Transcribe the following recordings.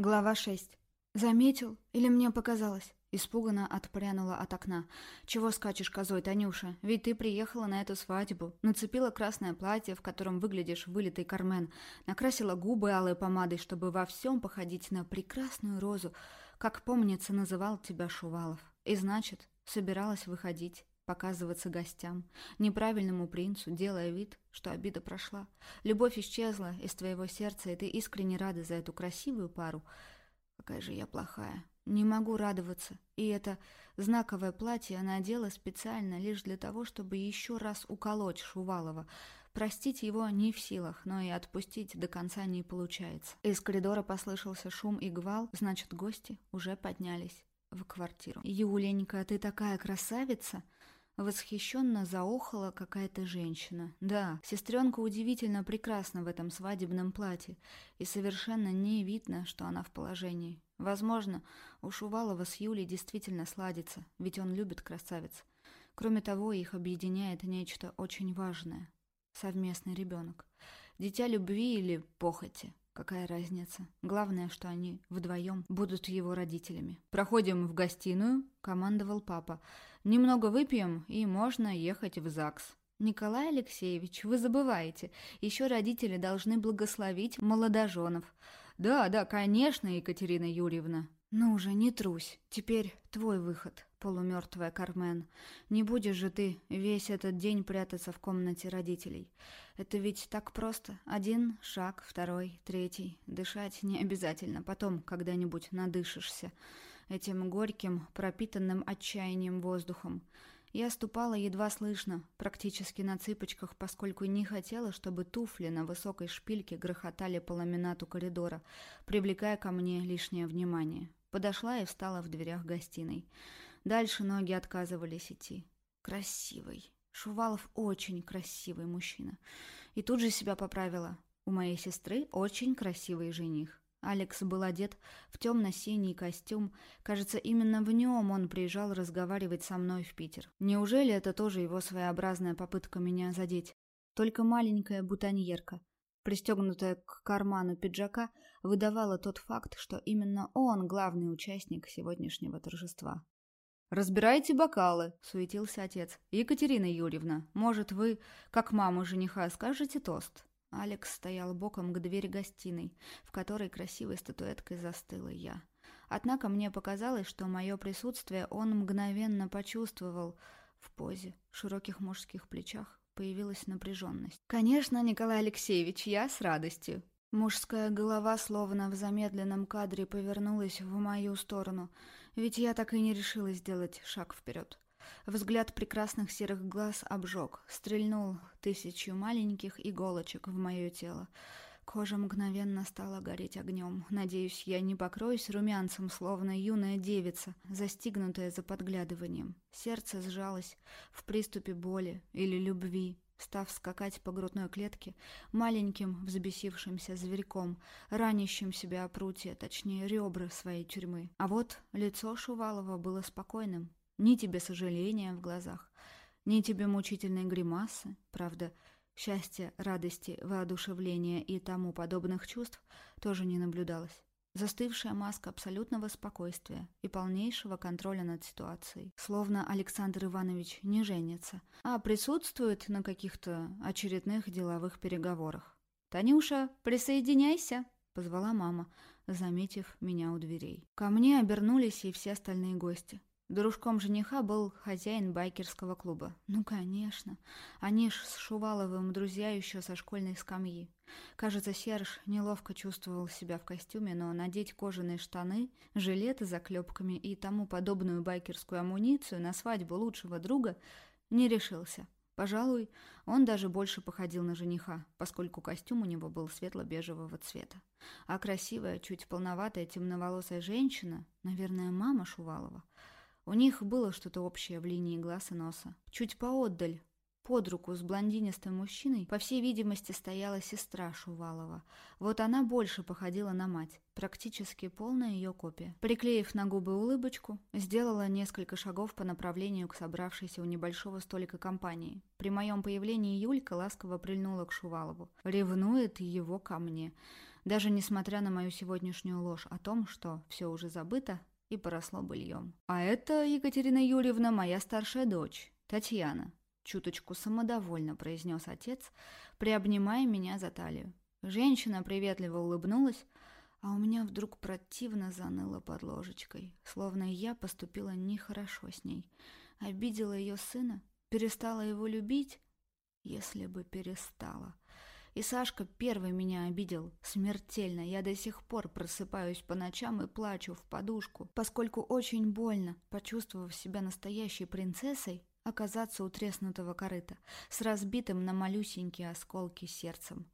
Глава 6. «Заметил? Или мне показалось?» Испуганно отпрянула от окна. «Чего скачешь козой, Танюша? Ведь ты приехала на эту свадьбу. Нацепила красное платье, в котором выглядишь вылитый Кармен. Накрасила губы алой помадой, чтобы во всем походить на прекрасную розу, как, помнится, называл тебя Шувалов. И значит, собиралась выходить показываться гостям, неправильному принцу, делая вид, что обида прошла. Любовь исчезла из твоего сердца, и ты искренне рада за эту красивую пару. Какая же я плохая. Не могу радоваться. И это знаковое платье она одела специально лишь для того, чтобы еще раз уколоть Шувалова. Простить его не в силах, но и отпустить до конца не получается. Из коридора послышался шум и гвал, значит, гости уже поднялись в квартиру. «Юленька, ты такая красавица!» Восхищенно заохала какая-то женщина. Да, сестренка удивительно прекрасна в этом свадебном платье, и совершенно не видно, что она в положении. Возможно, у Шувалова с Юлей действительно сладится, ведь он любит красавиц. Кроме того, их объединяет нечто очень важное — совместный ребенок. Дитя любви или похоти. Какая разница? Главное, что они вдвоем будут его родителями. «Проходим в гостиную», — командовал папа. «Немного выпьем, и можно ехать в ЗАГС». «Николай Алексеевич, вы забываете, еще родители должны благословить молодоженов. Да, да, конечно, Екатерина Юрьевна. Ну уже не трусь, теперь твой выход, полумертвая Кармен. Не будешь же ты весь этот день прятаться в комнате родителей. Это ведь так просто. Один шаг, второй, третий. Дышать не обязательно, потом когда-нибудь надышишься этим горьким, пропитанным отчаянием воздухом. Я ступала едва слышно, практически на цыпочках, поскольку не хотела, чтобы туфли на высокой шпильке грохотали по ламинату коридора, привлекая ко мне лишнее внимание. Подошла и встала в дверях гостиной. Дальше ноги отказывались идти. Красивый. Шувалов очень красивый мужчина. И тут же себя поправила. У моей сестры очень красивый жених. Алекс был одет в темно-синий костюм. Кажется, именно в нем он приезжал разговаривать со мной в Питер. Неужели это тоже его своеобразная попытка меня задеть? Только маленькая бутоньерка, пристегнутая к карману пиджака, выдавала тот факт, что именно он главный участник сегодняшнего торжества. «Разбирайте бокалы», — суетился отец. «Екатерина Юрьевна, может, вы, как мама жениха, скажете тост?» Алекс стоял боком к двери гостиной, в которой красивой статуэткой застыла я. Однако мне показалось, что мое присутствие он мгновенно почувствовал. В позе, широких мужских плечах появилась напряженность. «Конечно, Николай Алексеевич, я с радостью». Мужская голова словно в замедленном кадре повернулась в мою сторону, ведь я так и не решилась сделать шаг вперед. Взгляд прекрасных серых глаз обжег, стрельнул тысячу маленьких иголочек в мое тело. Кожа мгновенно стала гореть огнем. Надеюсь, я не покроюсь румянцем, словно юная девица, застигнутая за подглядыванием. Сердце сжалось в приступе боли или любви, став скакать по грудной клетке маленьким взбесившимся зверьком, ранящим себя о прутье, точнее ребра своей тюрьмы. А вот лицо Шувалова было спокойным, ни тебе сожаления в глазах, ни тебе мучительной гримасы. Правда, счастья, радости, воодушевления и тому подобных чувств тоже не наблюдалось. Застывшая маска абсолютного спокойствия и полнейшего контроля над ситуацией. Словно Александр Иванович не женится, а присутствует на каких-то очередных деловых переговорах. «Танюша, присоединяйся!» — позвала мама, заметив меня у дверей. Ко мне обернулись и все остальные гости. Дружком жениха был хозяин байкерского клуба. Ну, конечно. Они ж с Шуваловым друзья еще со школьной скамьи. Кажется, Серж неловко чувствовал себя в костюме, но надеть кожаные штаны, жилеты с заклепками и тому подобную байкерскую амуницию на свадьбу лучшего друга не решился. Пожалуй, он даже больше походил на жениха, поскольку костюм у него был светло-бежевого цвета. А красивая, чуть полноватая темноволосая женщина, наверное, мама Шувалова, у них было что-то общее в линии глаз и носа. Чуть поотдаль, под руку с блондинистым мужчиной, по всей видимости, стояла сестра Шувалова. Вот она больше походила на мать, практически полная ее копия. Приклеив на губы улыбочку, сделала несколько шагов по направлению к собравшейся у небольшого столика компании. При моем появлении Юлька ласково прильнула к Шувалову. Ревнует его ко мне. даже несмотря на мою сегодняшнюю ложь о том, что все уже забыто и поросло быльем. А это, Екатерина Юрьевна, моя старшая дочь, Татьяна. Чуточку самодовольно произнес отец, приобнимая меня за талию. Женщина приветливо улыбнулась, а у меня вдруг противно заныло под ложечкой, словно я поступила нехорошо с ней. Обидела ее сына, перестала его любить, если бы перестала. И Сашка первый меня обидел. Смертельно. Я до сих пор просыпаюсь по ночам и плачу в подушку, поскольку очень больно, почувствовав себя настоящей принцессой, оказаться у треснутого корыта, с разбитым на малюсенькие осколки сердцем.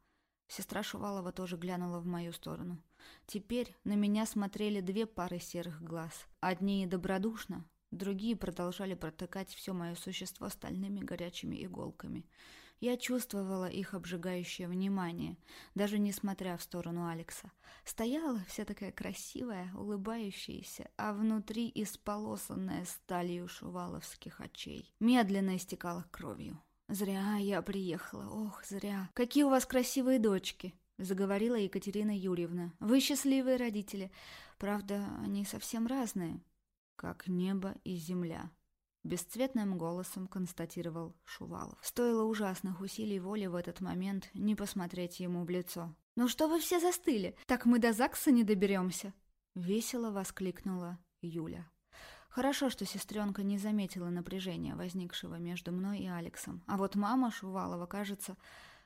Сестра Шувалова тоже глянула в мою сторону. Теперь на меня смотрели две пары серых глаз. Одни добродушно, другие продолжали протыкать все мое существо стальными горячими иголками. Я чувствовала их обжигающее внимание, даже несмотря в сторону Алекса. Стояла вся такая красивая, улыбающаяся, а внутри исполосанная сталью шуваловских очей. Медленно истекала кровью. «Зря я приехала, ох, зря. Какие у вас красивые дочки!» — заговорила Екатерина Юрьевна. «Вы счастливые родители. Правда, они совсем разные, как небо и земля». Бесцветным голосом констатировал Шувалов. Стоило ужасных усилий воли в этот момент не посмотреть ему в лицо. «Ну что вы все застыли? Так мы до ЗАГСа не доберемся!» Весело воскликнула Юля. Хорошо, что сестренка не заметила напряжения, возникшего между мной и Алексом. А вот мама Шувалова, кажется,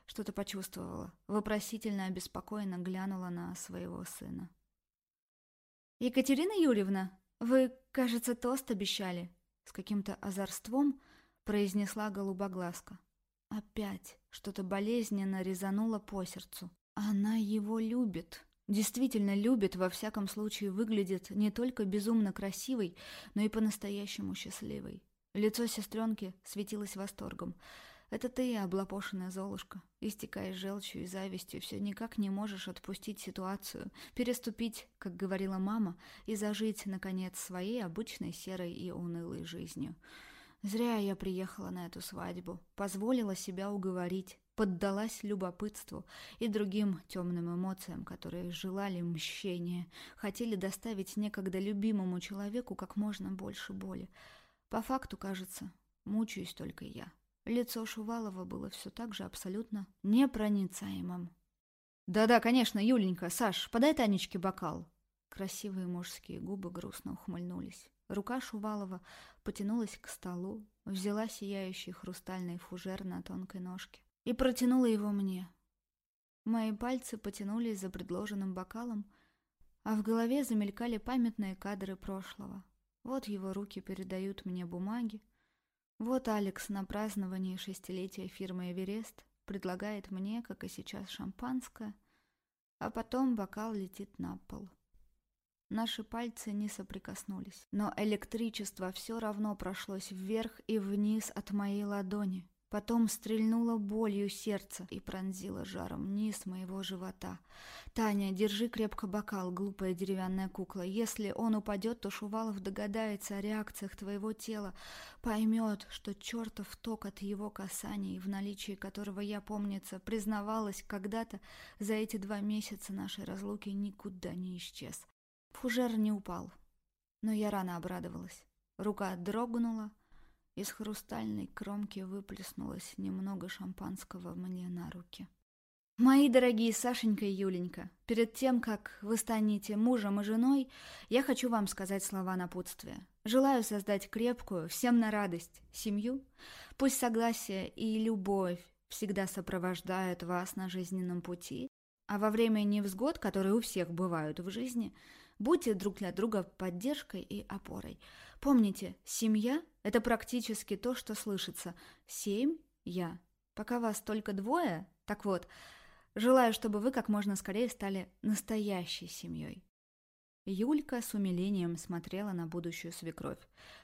что-то почувствовала. Вопросительно обеспокоенно глянула на своего сына. «Екатерина Юрьевна, вы, кажется, тост обещали?» С каким-то озорством произнесла голубоглазка. Опять что-то болезненно резануло по сердцу. Она его любит. Действительно любит, во всяком случае выглядит не только безумно красивой, но и по-настоящему счастливой. Лицо сестренки светилось восторгом. Это ты, облапошенная Золушка, истекаешь желчью и завистью, все никак не можешь отпустить ситуацию, переступить, как говорила мама, и зажить, наконец, своей обычной серой и унылой жизнью. Зря я приехала на эту свадьбу, позволила себя уговорить, поддалась любопытству и другим темным эмоциям, которые желали мщения, хотели доставить некогда любимому человеку как можно больше боли. По факту, кажется, мучаюсь только я. Лицо Шувалова было все так же абсолютно непроницаемым. «Да-да, конечно, Юленька, Саш, подай Танечке бокал». Красивые мужские губы грустно ухмыльнулись. Рука Шувалова потянулась к столу, взяла сияющий хрустальный фужер на тонкой ножке и протянула его мне. Мои пальцы потянулись за предложенным бокалом, а в голове замелькали памятные кадры прошлого. Вот его руки передают мне бумаги, вот Алекс на праздновании шестилетия фирмы «Эверест» предлагает мне, как и сейчас, шампанское, а потом бокал летит на пол. Наши пальцы не соприкоснулись, но электричество все равно прошлось вверх и вниз от моей ладони. Потом стрельнуло болью сердце и пронзило жаром низ моего живота. «Таня, держи крепко бокал, глупая деревянная кукла. Если он упадет, то Шувалов догадается о реакциях твоего тела, поймет, что чертов ток от его касаний, в наличии которого я, помнится, признавалась когда-то, за эти два месяца нашей разлуки никуда не исчез. Фужер не упал, но я рано обрадовалась. Рука дрогнула, из хрустальной кромки выплеснулось немного шампанского мне на руки. Мои дорогие Сашенька и Юленька, перед тем, как вы станете мужем и женой, я хочу вам сказать слова напутствия. Желаю создать крепкую, всем на радость, семью. Пусть согласие и любовь всегда сопровождают вас на жизненном пути, а во время невзгод, которые у всех бывают в жизни, будьте друг для друга поддержкой и опорой – Помните, семья – это практически то, что слышится. Семь – я. Пока вас только двое, так вот, желаю, чтобы вы как можно скорее стали настоящей семьей. Юлька с умилением смотрела на будущую свекровь.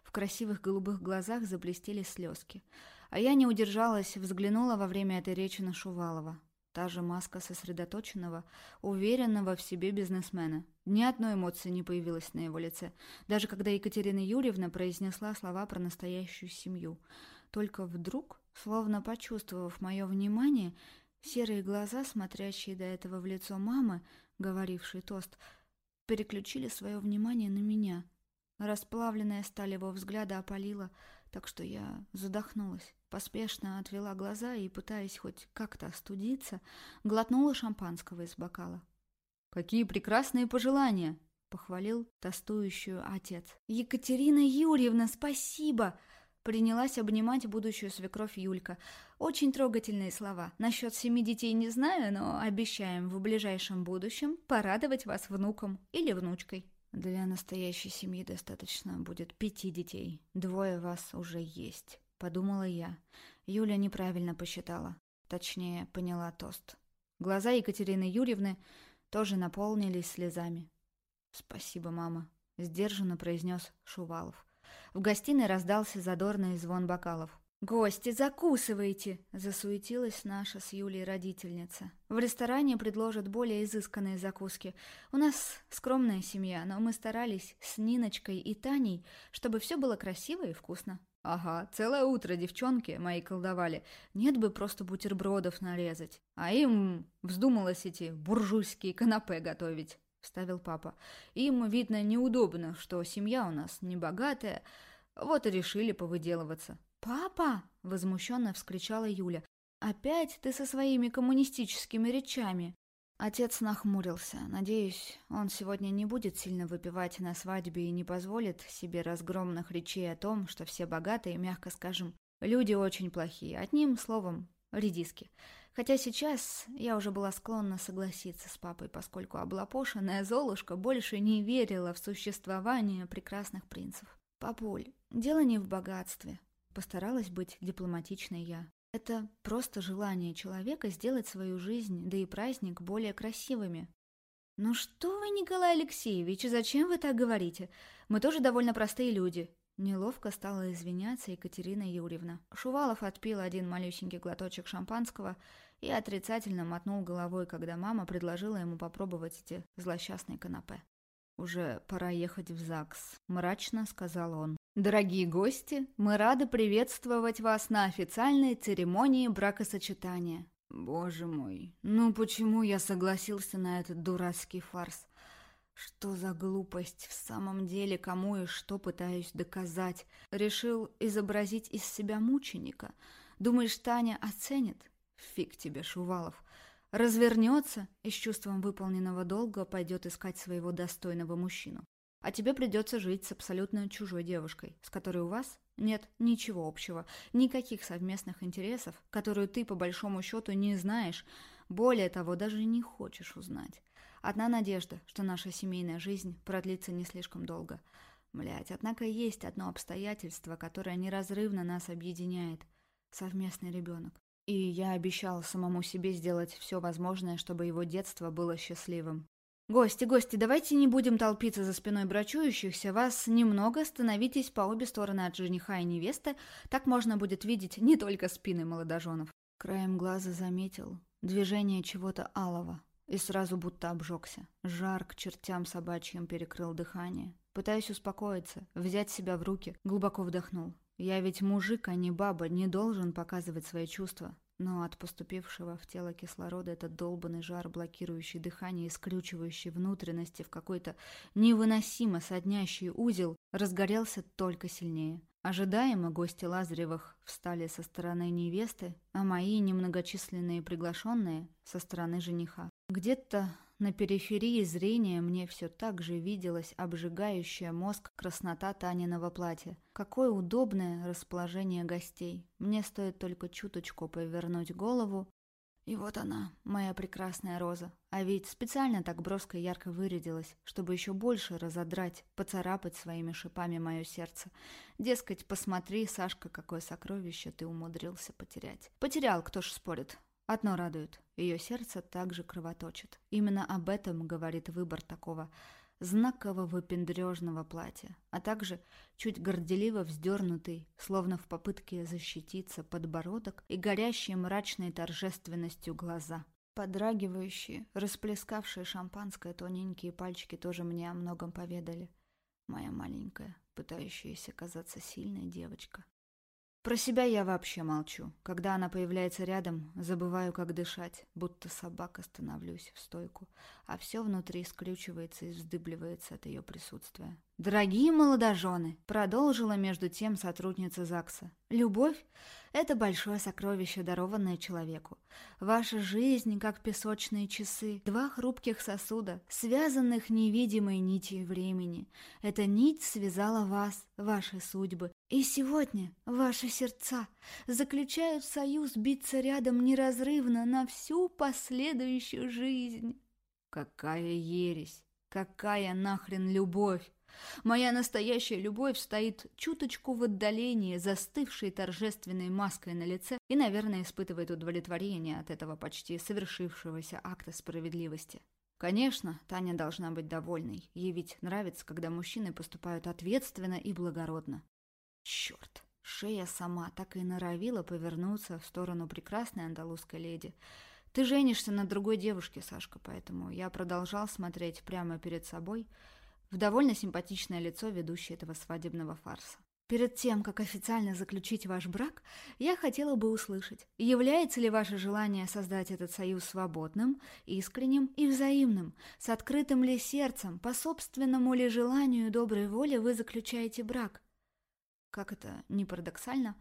В красивых голубых глазах заблестели слезки. А я не удержалась, взглянула во время этой речи на Шувалова. Та же маска сосредоточенного, уверенного в себе бизнесмена. Ни одной эмоции не появилось на его лице, даже когда Екатерина Юрьевна произнесла слова про настоящую семью. Только вдруг, словно почувствовав мое внимание, серые глаза, смотрящие до этого в лицо мамы, говоривший тост, переключили свое внимание на меня. Расплавленная сталь его взгляда опалила, так что я задохнулась. Поспешно отвела глаза и, пытаясь хоть как-то остудиться, глотнула шампанского из бокала. «Какие прекрасные пожелания!» — похвалил тостующую отец. «Екатерина Юрьевна, спасибо!» Принялась обнимать будущую свекровь Юлька. Очень трогательные слова. Насчет семи детей не знаю, но обещаем в ближайшем будущем порадовать вас внуком или внучкой. Для настоящей семьи достаточно будет пяти детей. Двое вас уже есть, подумала я. Юля неправильно посчитала. Точнее, поняла тост. Глаза Екатерины Юрьевны тоже наполнились слезами. «Спасибо, мама», — сдержанно произнес Шувалов. В гостиной раздался задорный звон бокалов. «Гости, закусывайте!» – засуетилась наша с Юлей родительница. «В ресторане предложат более изысканные закуски. У нас скромная семья, но мы старались с Ниночкой и Таней, чтобы все было красиво и вкусно». «Ага, целое утро девчонки мои колдовали. Нет бы просто бутербродов нарезать. А им вздумалось эти буржуйские канапе готовить» вставил папа. «Им, видно, неудобно, что семья у нас небогатая, вот и решили повыделываться». «Папа!» — возмущенно вскричала Юля. «Опять ты со своими коммунистическими речами!» Отец нахмурился. Надеюсь, он сегодня не будет сильно выпивать на свадьбе и не позволит себе разгромных речей о том, что все богатые, мягко скажем, люди очень плохие. Одним словом, редиски. Хотя сейчас я уже была склонна согласиться с папой, поскольку облапошенная Золушка больше не верила в существование прекрасных принцев. «Папуль, дело не в богатстве», — постаралась быть дипломатичной я. «Это просто желание человека сделать свою жизнь, да и праздник более красивыми». «Ну что вы, Николай Алексеевич, зачем вы так говорите? Мы тоже довольно простые люди. Неловко стала извиняться Екатерина Юрьевна. Шувалов отпил один малюсенький глоточек шампанского и отрицательно мотнул головой, когда мама предложила ему попробовать эти злосчастные канапе. «Уже пора ехать в ЗАГС», — мрачно сказал он. «Дорогие гости, мы рады приветствовать вас на официальной церемонии бракосочетания». «Боже мой, ну почему я согласился на этот дурацкий фарс? Что за глупость в самом деле, кому и что пытаюсь доказать? Решил изобразить из себя мученика. Думаешь, Таня оценит? Фиг тебе, Шувалов. Развернется и с чувством выполненного долга пойдет искать своего достойного мужчину. А тебе придется жить с абсолютно чужой девушкой, с которой у вас нет ничего общего, никаких совместных интересов, которую ты по большому счету не знаешь, более того, даже не хочешь узнать. Одна надежда, что наша семейная жизнь продлится не слишком долго. Блять, однако есть одно обстоятельство, которое неразрывно нас объединяет. Совместный ребенок. И я обещал самому себе сделать все возможное, чтобы его детство было счастливым. «Гости, гости, давайте не будем толпиться за спиной брачующихся. Вас немного, становитесь по обе стороны от жениха и невесты. Так можно будет видеть не только спины молодоженов». Краем глаза заметил движение чего-то алого, и сразу будто обжегся. Жар к чертям собачьим перекрыл дыхание. Пытаясь успокоиться, взять себя в руки, глубоко вдохнул. Я ведь мужик, а не баба, не должен показывать свои чувства. Но от поступившего в тело кислорода этот долбанный жар, блокирующий дыхание и скрючивающий внутренности в какой-то невыносимо соднящий узел, разгорелся только сильнее. Ожидаемо гости Лазаревых встали со стороны невесты, а мои немногочисленные приглашенные — со стороны жениха. Где-то на периферии зрения мне все так же виделась обжигающая мозг краснота Таниного платья. Какое удобное расположение гостей. Мне стоит только чуточку повернуть голову, и вот она, моя прекрасная роза. А ведь специально так броско и ярко вырядилась, чтобы еще больше разодрать, поцарапать своими шипами мое сердце. Дескать, посмотри, Сашка, какое сокровище ты умудрился потерять. Потерял, кто ж спорит. Одно радует, ее сердце также кровоточит. Именно об этом говорит выбор такого знакового выпендрежного платья, а также чуть горделиво вздернутый, словно в попытке защититься подбородок и горящие мрачной торжественностью глаза. Подрагивающие, расплескавшие шампанское тоненькие пальчики тоже мне о многом поведали. Моя маленькая, пытающаяся казаться сильной девочка. Про себя я вообще молчу. Когда она появляется рядом, забываю, как дышать, будто собака становлюсь в стойку, а все внутри скрючивается и вздыбливается от ее присутствия. «Дорогие молодожены!» — продолжила между тем сотрудница ЗАГСа. «Любовь — это большое сокровище, дарованное человеку. Ваша жизнь, как песочные часы, два хрупких сосуда, связанных невидимой нитью времени. Эта нить связала вас, ваши судьбы, и сегодня ваши сердца заключают союз биться рядом неразрывно на всю последующую жизнь». Какая ересь! Какая нахрен любовь! Моя настоящая любовь стоит чуточку в отдалении, застывшей торжественной маской на лице и, наверное, испытывает удовлетворение от этого почти совершившегося акта справедливости. Конечно, Таня должна быть довольной. Ей ведь нравится, когда мужчины поступают ответственно и благородно. Черт! Шея сама так и норовила повернуться в сторону прекрасной андалузской леди. Ты женишься на другой девушке, Сашка, поэтому я продолжал смотреть прямо перед собой – в довольно симпатичное лицо ведущей этого свадебного фарса. Перед тем, как официально заключить ваш брак, я хотела бы услышать, является ли ваше желание создать этот союз свободным, искренним и взаимным, с открытым ли сердцем, по собственному ли желанию и доброй воле вы заключаете брак? Как это не парадоксально,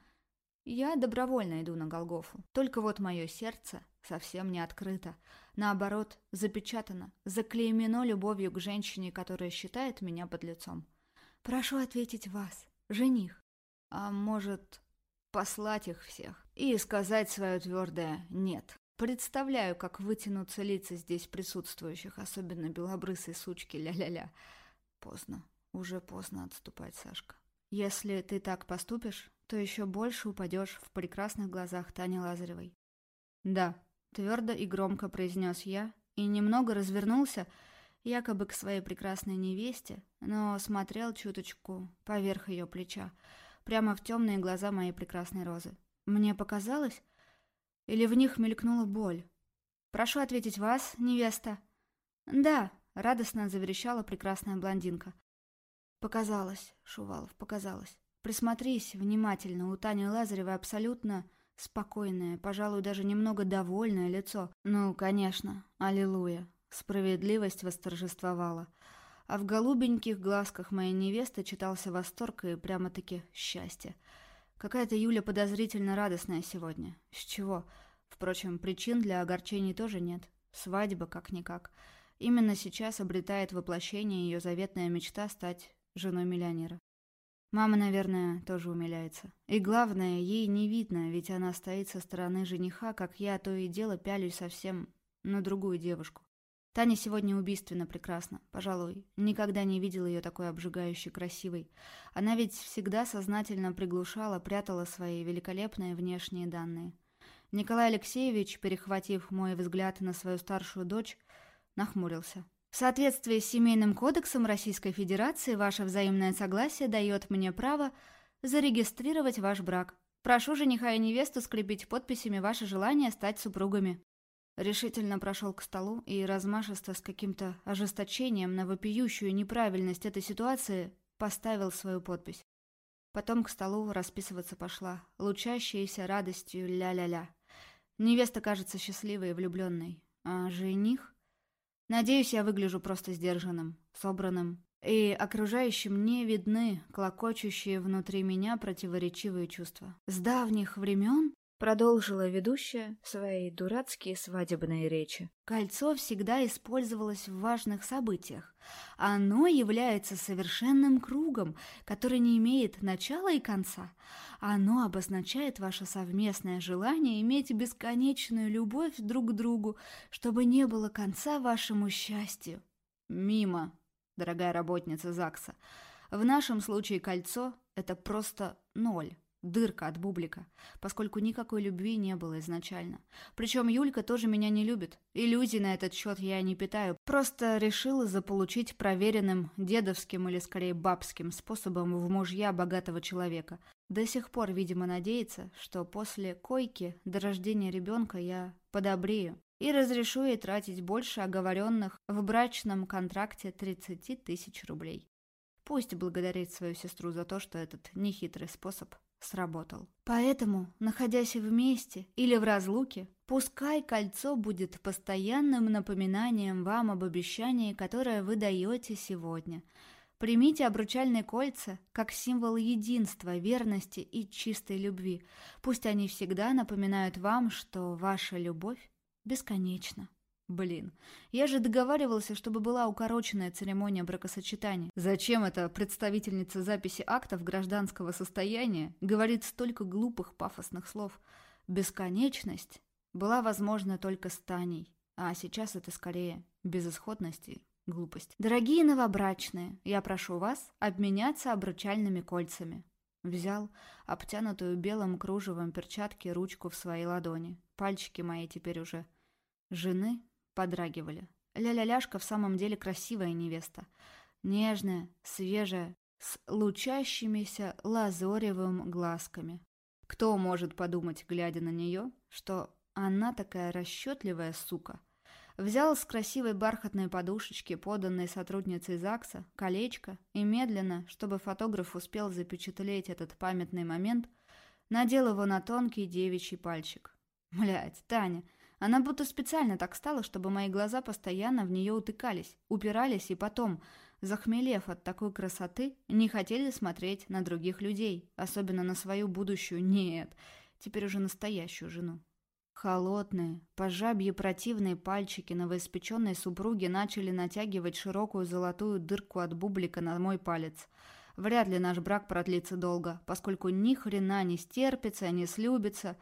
я добровольно иду на Голгофу. Только вот мое сердце совсем не открыто. Наоборот, запечатано, заклеймено любовью к женщине, которая считает меня под лицом. Прошу ответить вас, жених. А может, послать их всех и сказать свое твердое «нет». Представляю, как вытянутся лица здесь присутствующих, особенно белобрысой сучки ля-ля-ля. Поздно, уже поздно отступать, Сашка. Если ты так поступишь, то еще больше упадешь в прекрасных глазах Тани Лазаревой. «Да», — твердо и громко произнес я, и немного развернулся, якобы к своей прекрасной невесте, но смотрел чуточку поверх ее плеча, прямо в темные глаза моей прекрасной розы. Мне показалось? Или в них мелькнула боль? «Прошу ответить вас, невеста». «Да», — радостно заверещала прекрасная блондинка. «Показалось, Шувалов, показалось. Присмотрись внимательно, у Тани Лазаревой абсолютно спокойное, пожалуй, даже немного довольное лицо. Ну, конечно, аллилуйя. Справедливость восторжествовала. А в голубеньких глазках моей невесты читался восторг и прямо-таки счастье. Какая-то Юля подозрительно радостная сегодня. С чего? Впрочем, причин для огорчений тоже нет. Свадьба как-никак. Именно сейчас обретает воплощение ее заветная мечта стать женой миллионера. Мама, наверное, тоже умиляется. И главное, ей не видно, ведь она стоит со стороны жениха, как я то и дело пялюсь совсем на другую девушку. Таня сегодня убийственно прекрасна. Пожалуй, никогда не видел ее такой обжигающей красивой. Она ведь всегда сознательно приглушала, прятала свои великолепные внешние данные. Николай Алексеевич, перехватив мой взгляд на свою старшую дочь, нахмурился. В соответствии с Семейным кодексом Российской Федерации ваше взаимное согласие дает мне право зарегистрировать ваш брак. Прошу жениха и невесту скрепить подписями ваше желание стать супругами». Решительно прошел к столу и размашисто с каким-то ожесточением на вопиющую неправильность этой ситуации поставил свою подпись. Потом к столу расписываться пошла, лучащаяся радостью ля-ля-ля. Невеста кажется счастливой и влюбленной, а жених... Надеюсь, я выгляжу просто сдержанным, собранным, и окружающим не видны клокочущие внутри меня противоречивые чувства. С давних времен Продолжила ведущая свои дурацкие свадебные речи. Кольцо всегда использовалось в важных событиях. Оно является совершенным кругом, который не имеет начала и конца. Оно обозначает ваше совместное желание иметь бесконечную любовь друг к другу, чтобы не было конца вашему счастью. Мимо, дорогая работница ЗАГСа. В нашем случае кольцо – это просто ноль. Дырка от бублика, поскольку никакой любви не было изначально. Причем Юлька тоже меня не любит. Иллюзий на этот счет я не питаю. Просто решила заполучить проверенным дедовским или скорее бабским способом в мужья богатого человека. До сих пор, видимо, надеется, что после койки до рождения ребенка я подобрею и разрешу ей тратить больше оговоренных в брачном контракте 30 тысяч рублей. Пусть благодарит свою сестру за то, что этот нехитрый способ сработал. Поэтому, находясь вместе или в разлуке, пускай кольцо будет постоянным напоминанием вам об обещании, которое вы даете сегодня. Примите обручальные кольца как символ единства, верности и чистой любви. Пусть они всегда напоминают вам, что ваша любовь бесконечна. Блин, я же договаривался, чтобы была укороченная церемония бракосочетания. Зачем эта представительница записи актов гражданского состояния говорит столько глупых пафосных слов? Бесконечность была возможна только с Таней, а сейчас это скорее безысходность и глупость. Дорогие новобрачные, я прошу вас обменяться обручальными кольцами. Взял обтянутую белым кружевом перчатки ручку в своей ладони. Пальчики мои теперь уже жены подрагивали. Ля-ля-ляшка в самом деле красивая невеста. Нежная, свежая, с лучащимися лазоревым глазками. Кто может подумать, глядя на нее, что она такая расчетливая сука? Взял с красивой бархатной подушечки, поданной сотрудницей ЗАГСа, колечко и медленно, чтобы фотограф успел запечатлеть этот памятный момент, надел его на тонкий девичий пальчик. Блядь, Таня, она будто специально так стала, чтобы мои глаза постоянно в нее утыкались, упирались и потом, захмелев от такой красоты, не хотели смотреть на других людей, особенно на свою будущую, нет, теперь уже настоящую жену. Холодные, пожабье противные пальчики новоиспеченной супруги начали натягивать широкую золотую дырку от бублика на мой палец. Вряд ли наш брак продлится долго, поскольку ни хрена не стерпится, не слюбится,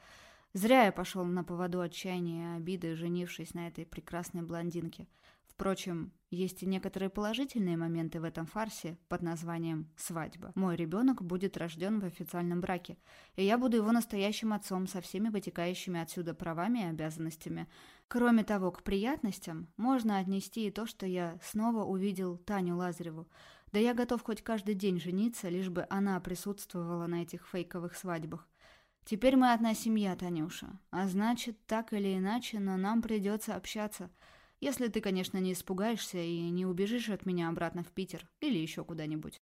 Зря я пошел на поводу отчаяния и обиды, женившись на этой прекрасной блондинке. Впрочем, есть и некоторые положительные моменты в этом фарсе под названием «свадьба». Мой ребенок будет рожден в официальном браке, и я буду его настоящим отцом со всеми вытекающими отсюда правами и обязанностями. Кроме того, к приятностям можно отнести и то, что я снова увидел Таню Лазареву. Да я готов хоть каждый день жениться, лишь бы она присутствовала на этих фейковых свадьбах. Теперь мы одна семья, Танюша. А значит, так или иначе, но нам придется общаться. Если ты, конечно, не испугаешься и не убежишь от меня обратно в Питер или еще куда-нибудь.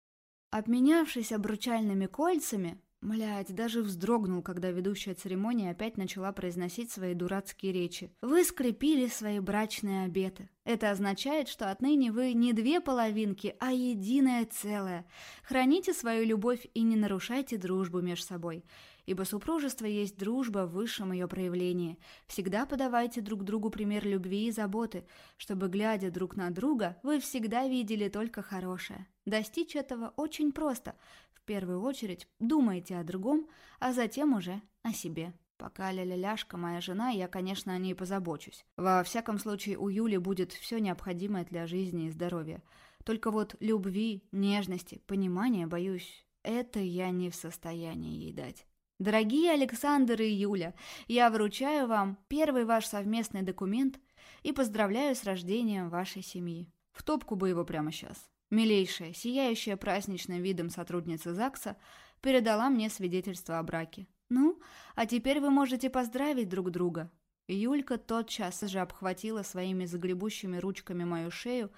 Обменявшись обручальными кольцами, Млять, даже вздрогнул, когда ведущая церемонии опять начала произносить свои дурацкие речи. Вы скрепили свои брачные обеты. Это означает, что отныне вы не две половинки, а единое целое. Храните свою любовь и не нарушайте дружбу между собой ибо супружество есть дружба в высшем ее проявлении. Всегда подавайте друг другу пример любви и заботы, чтобы, глядя друг на друга, вы всегда видели только хорошее. Достичь этого очень просто. В первую очередь думайте о другом, а затем уже о себе. Пока ля-ля-ляшка моя жена, я, конечно, о ней позабочусь. Во всяком случае, у Юли будет все необходимое для жизни и здоровья. Только вот любви, нежности, понимания, боюсь, это я не в состоянии ей дать. Дорогие Александр и Юля, я вручаю вам первый ваш совместный документ и поздравляю с рождением вашей семьи. В топку бы его прямо сейчас. Милейшая, сияющая праздничным видом сотрудница ЗАГСа передала мне свидетельство о браке. Ну, а теперь вы можете поздравить друг друга. Юлька тотчас же обхватила своими загребущими ручками мою шею,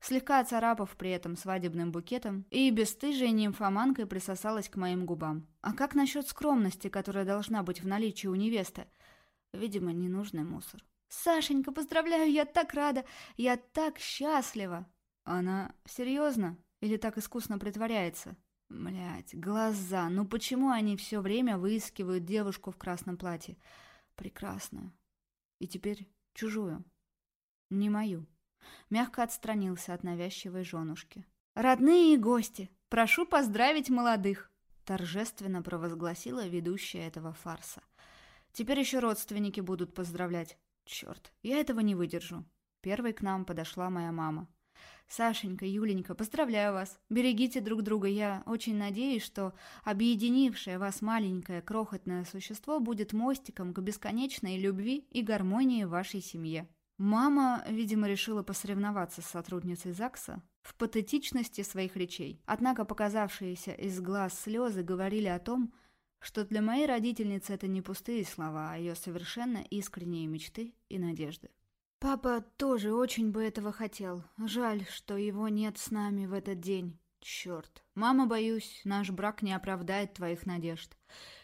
слегка царапав при этом свадебным букетом, и бесстыжей нимфоманкой присосалась к моим губам. А как насчет скромности, которая должна быть в наличии у невесты? Видимо, ненужный мусор. «Сашенька, поздравляю, я так рада! Я так счастлива!» Она серьезно? Или так искусно притворяется? Блять, глаза, ну почему они все время выискивают девушку в красном платье? Прекрасную. И теперь чужую. Не мою мягко отстранился от навязчивой женушки. «Родные и гости, прошу поздравить молодых!» торжественно провозгласила ведущая этого фарса. «Теперь еще родственники будут поздравлять. Черт, я этого не выдержу». Первой к нам подошла моя мама. «Сашенька, Юленька, поздравляю вас. Берегите друг друга. Я очень надеюсь, что объединившее вас маленькое крохотное существо будет мостиком к бесконечной любви и гармонии в вашей семье». Мама, видимо, решила посоревноваться с сотрудницей ЗАГСа в патетичности своих речей. Однако показавшиеся из глаз слезы говорили о том, что для моей родительницы это не пустые слова, а ее совершенно искренние мечты и надежды. Папа тоже очень бы этого хотел. Жаль, что его нет с нами в этот день. Черт. Мама, боюсь, наш брак не оправдает твоих надежд.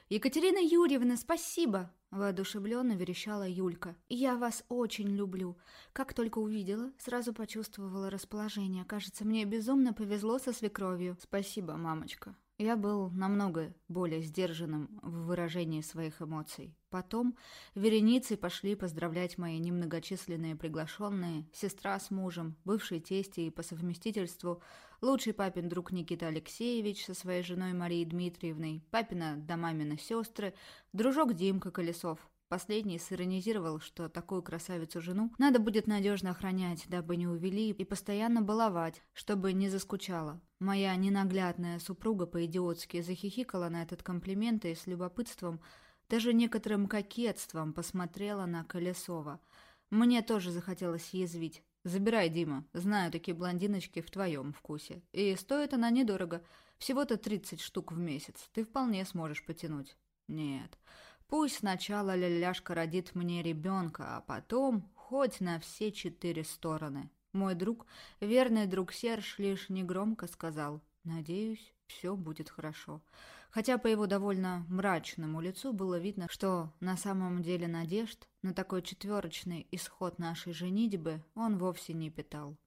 Екатерина Юрьевна, спасибо! Воодушевленно верещала Юлька. «Я вас очень люблю. Как только увидела, сразу почувствовала расположение. Кажется, мне безумно повезло со свекровью». «Спасибо, мамочка». Я был намного более сдержанным в выражении своих эмоций. Потом вереницей пошли поздравлять мои немногочисленные приглашенные, сестра с мужем, бывший тесть и по совместительству лучший папин друг Никита Алексеевич со своей женой Марией Дмитриевной, папина да мамина сестры, дружок Димка Колесов, Последний сиронизировал, что такую красавицу-жену надо будет надежно охранять, дабы не увели, и постоянно баловать, чтобы не заскучала. Моя ненаглядная супруга по-идиотски захихикала на этот комплимент и с любопытством, даже некоторым кокетством посмотрела на Колесова. Мне тоже захотелось язвить. «Забирай, Дима. Знаю, такие блондиночки в твоем вкусе. И стоит она недорого. Всего-то 30 штук в месяц. Ты вполне сможешь потянуть». «Нет». Пусть сначала ляляшка родит мне ребенка, а потом хоть на все четыре стороны. Мой друг, верный друг Серж, лишь негромко сказал «Надеюсь, все будет хорошо». Хотя по его довольно мрачному лицу было видно, что на самом деле надежд на такой четверочный исход нашей женитьбы он вовсе не питал.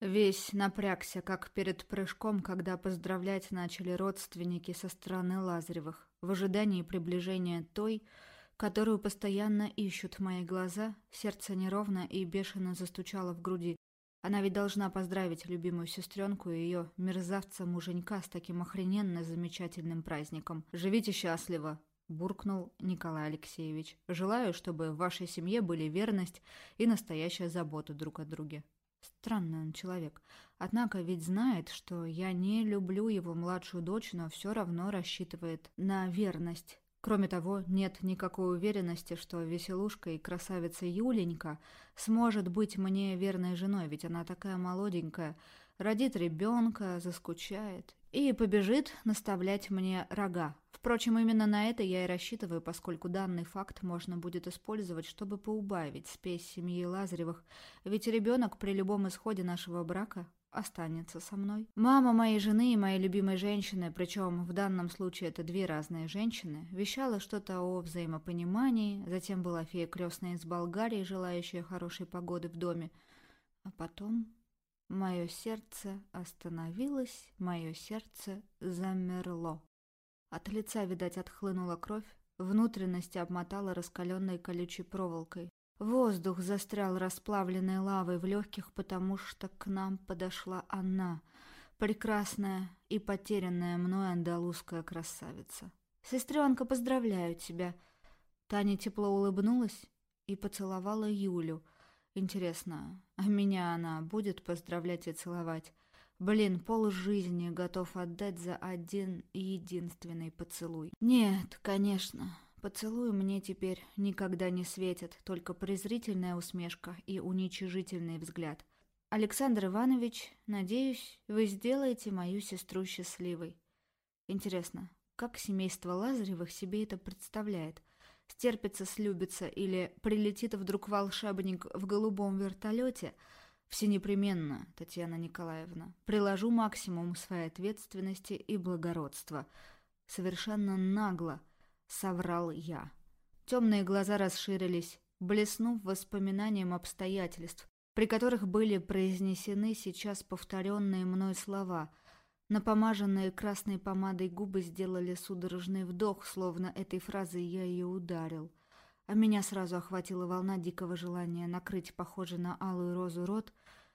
Весь напрягся, как перед прыжком, когда поздравлять начали родственники со стороны Лазаревых в ожидании приближения той, которую постоянно ищут мои глаза, сердце неровно и бешено застучало в груди. Она ведь должна поздравить любимую сестренку и ее мерзавца-муженька с таким охрененно замечательным праздником. «Живите счастливо!» — буркнул Николай Алексеевич. «Желаю, чтобы в вашей семье были верность и настоящая забота друг о друге». Странный он человек. Однако ведь знает, что я не люблю его младшую дочь, но все равно рассчитывает на верность. Кроме того, нет никакой уверенности, что веселушка и красавица Юленька сможет быть мне верной женой, ведь она такая молоденькая, родит ребенка, заскучает и побежит наставлять мне рога. Впрочем, именно на это я и рассчитываю, поскольку данный факт можно будет использовать, чтобы поубавить спесь семьи Лазаревых, ведь ребенок при любом исходе нашего брака останется со мной. Мама моей жены и моей любимой женщины, причем в данном случае это две разные женщины, вещала что-то о взаимопонимании, затем была фея крестная из Болгарии, желающая хорошей погоды в доме, а потом мое сердце остановилось, мое сердце замерло. От лица, видать, отхлынула кровь, внутренности обмотала раскаленной колючей проволокой. Воздух застрял расплавленной лавой в легких, потому что к нам подошла она, прекрасная и потерянная мной андалузская красавица. «Сестренка, поздравляю тебя!» Таня тепло улыбнулась и поцеловала Юлю. Интересно, а меня она будет поздравлять и целовать? Блин, пол жизни готов отдать за один единственный поцелуй. Нет, конечно, поцелуй мне теперь никогда не светит, только презрительная усмешка и уничижительный взгляд. Александр Иванович, надеюсь, вы сделаете мою сестру счастливой. Интересно, как семейство Лазаревых себе это представляет? Стерпится, слюбится или прилетит вдруг волшебник в голубом вертолете – все непременно, Татьяна Николаевна. Приложу максимум своей ответственности и благородства. Совершенно нагло соврал я. Темные глаза расширились, блеснув воспоминанием обстоятельств, при которых были произнесены сейчас повторенные мной слова. Напомаженные красной помадой губы сделали судорожный вдох, словно этой фразой я ее ударил — а меня сразу охватила волна дикого желания накрыть похожий на алую розу рот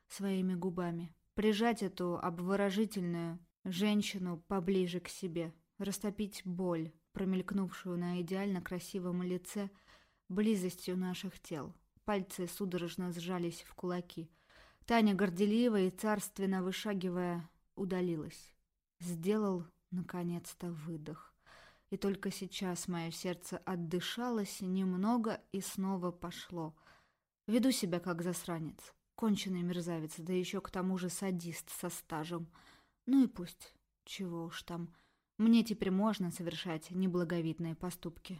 своими губами, прижать эту обворожительную женщину поближе к себе, растопить боль, промелькнувшую на идеально красивом лице близостью наших тел. Пальцы судорожно сжались в кулаки. Таня, горделиво и царственно вышагивая, удалилась. Сделал, наконец-то, выдох. И только сейчас мое сердце отдышалось немного и снова пошло. Веду себя как засранец, конченый мерзавец, да еще к тому же садист со стажем. Ну и пусть, чего уж там. Мне теперь можно совершать неблаговидные поступки.